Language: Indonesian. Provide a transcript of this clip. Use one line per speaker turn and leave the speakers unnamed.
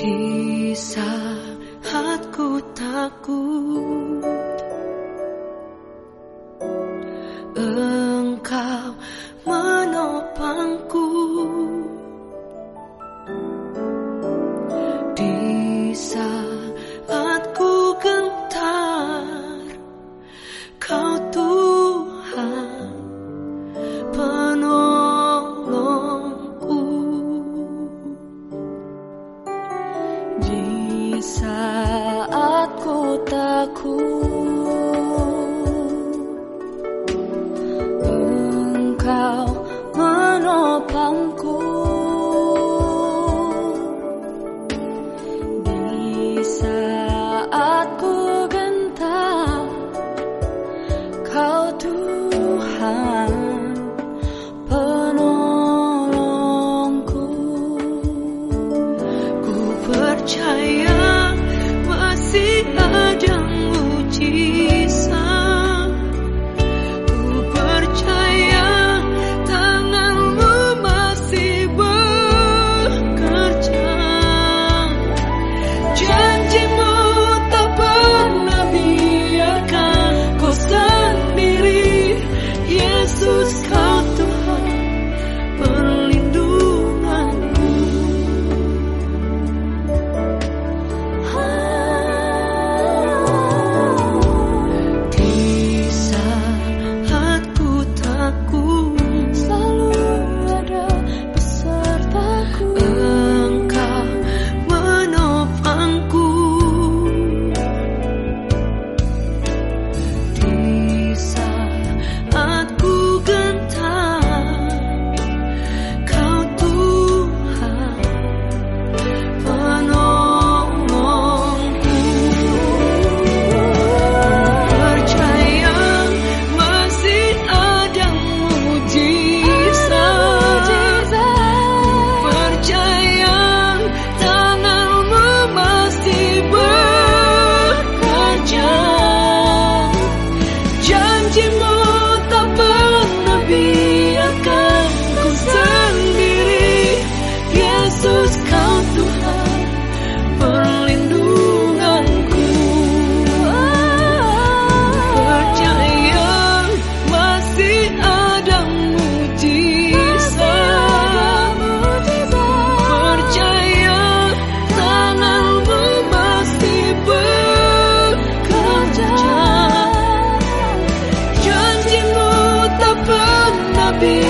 Di saatku takut Engkau menopangku. Di saatku gentar Kau saat ku takut Engkau menopangku. Di saat ku gentar Kau Tuhan. be